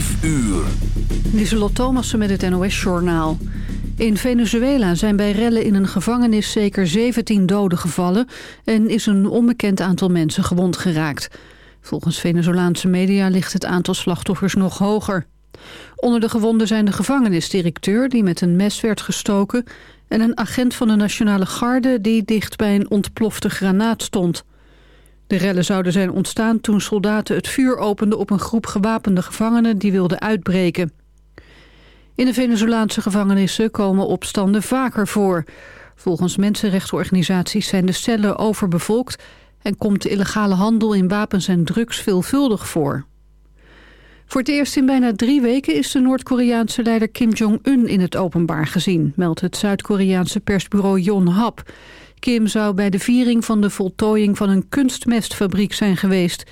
5 uur. Lieselot Thomassen met het NOS-journaal. In Venezuela zijn bij rellen in een gevangenis zeker 17 doden gevallen... en is een onbekend aantal mensen gewond geraakt. Volgens Venezolaanse media ligt het aantal slachtoffers nog hoger. Onder de gewonden zijn de gevangenisdirecteur die met een mes werd gestoken... en een agent van de Nationale Garde die dicht bij een ontplofte granaat stond... De rellen zouden zijn ontstaan toen soldaten het vuur openden op een groep gewapende gevangenen die wilden uitbreken. In de Venezolaanse gevangenissen komen opstanden vaker voor. Volgens mensenrechtenorganisaties zijn de cellen overbevolkt en komt de illegale handel in wapens en drugs veelvuldig voor. Voor het eerst in bijna drie weken is de Noord-Koreaanse leider Kim Jong-un in het openbaar gezien, meldt het Zuid-Koreaanse persbureau Yonhap. Kim zou bij de viering van de voltooiing van een kunstmestfabriek zijn geweest.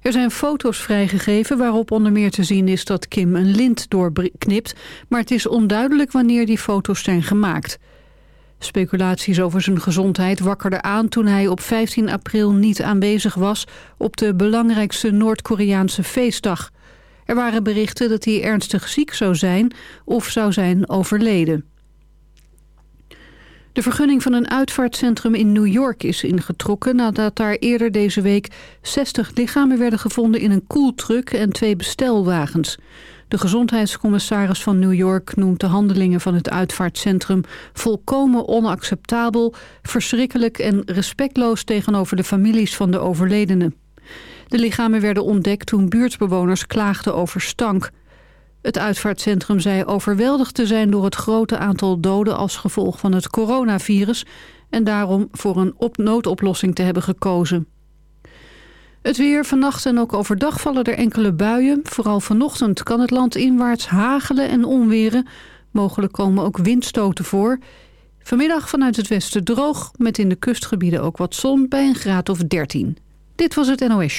Er zijn foto's vrijgegeven waarop onder meer te zien is dat Kim een lint doorknipt... maar het is onduidelijk wanneer die foto's zijn gemaakt. Speculaties over zijn gezondheid wakkerden aan toen hij op 15 april niet aanwezig was... op de belangrijkste Noord-Koreaanse feestdag. Er waren berichten dat hij ernstig ziek zou zijn of zou zijn overleden. De vergunning van een uitvaartcentrum in New York is ingetrokken... nadat daar eerder deze week 60 lichamen werden gevonden in een koeltruck en twee bestelwagens. De gezondheidscommissaris van New York noemt de handelingen van het uitvaartcentrum volkomen onacceptabel, verschrikkelijk en respectloos tegenover de families van de overledenen. De lichamen werden ontdekt toen buurtbewoners klaagden over stank. Het uitvaartcentrum zei overweldigd te zijn door het grote aantal doden als gevolg van het coronavirus en daarom voor een op noodoplossing te hebben gekozen. Het weer, vannacht en ook overdag vallen er enkele buien. Vooral vanochtend kan het land inwaarts hagelen en onweren. Mogelijk komen ook windstoten voor. Vanmiddag vanuit het westen droog, met in de kustgebieden ook wat zon bij een graad of 13. Dit was het NOS.